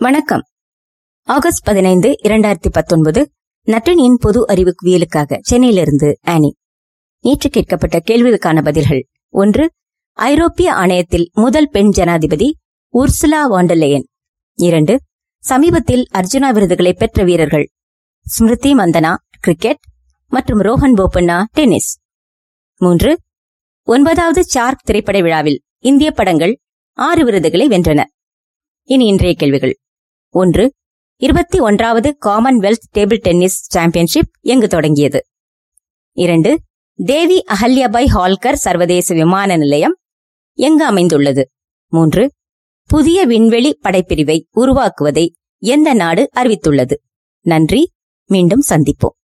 வணக்கம். ஆகஸ்ட் பதினைந்து இரண்டாயிரத்தி பத்தொன்பது நட்டினியின் பொது அறிவுக்குவியலுக்காக சென்னையிலிருந்து ஆனி. நேற்று கேட்கப்பட்ட கேள்விகளுக்கான பதில்கள். ஒன்று ஐரோப்பிய ஆணையத்தில் முதல் பெண் ஜனாதிபதி உர்சுலா வாண்டலேயன் இரண்டு சமீபத்தில் அர்ஜுனா விருதுகளை பெற்ற வீரர்கள். ஸ்மிருதி மந்தனா கிரிக்கெட் மற்றும் ரோஹன் போபண்ணா டென்னிஸ். மூன்று ஒன்பதாவது சார்க் திரைப்பட விழாவில் இந்திய படங்கள் ஆறு விருதுகளை வென்றன. இனி இன்றைய கேள்விகள். ஒன்று. இருபத்தி ஒன்றாவது காமன்வெல்த் டேபிள் டென்னிஸ் சாம்பியன்ஷிப் எங்கு தொடங்கியது? இரண்டு. தேவி அஹல்யாபாய் ஹால்கர் சர்வதேச விமான நிலையம் எங்கு அமைந்துள்ளது? மூன்று. புதிய விண்வெளி படைப்பிரிவை உருவாக்குவதை எந்த நாடு அறிவித்துள்ளது? நன்றி. மீண்டும் சந்திப்போம்.